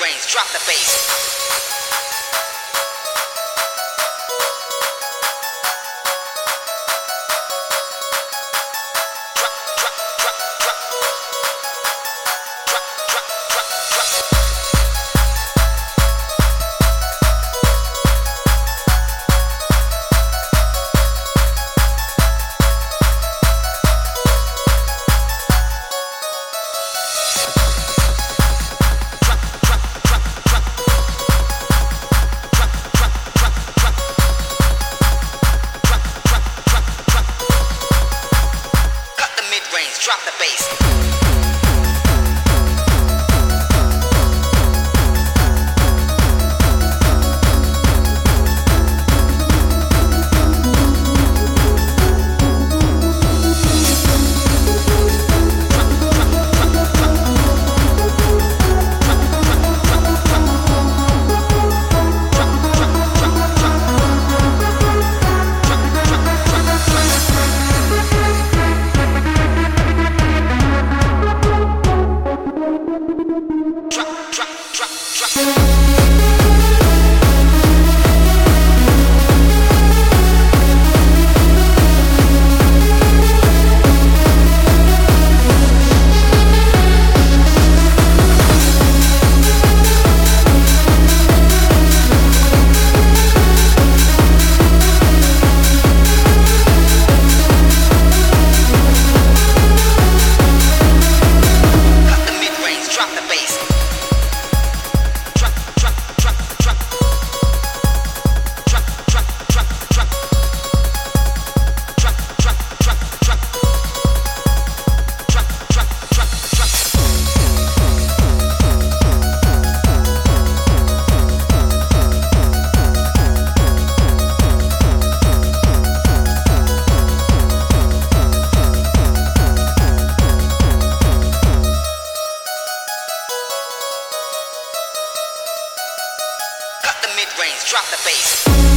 brains, drop the bass. drop the bass. drop, drop. drop the bass.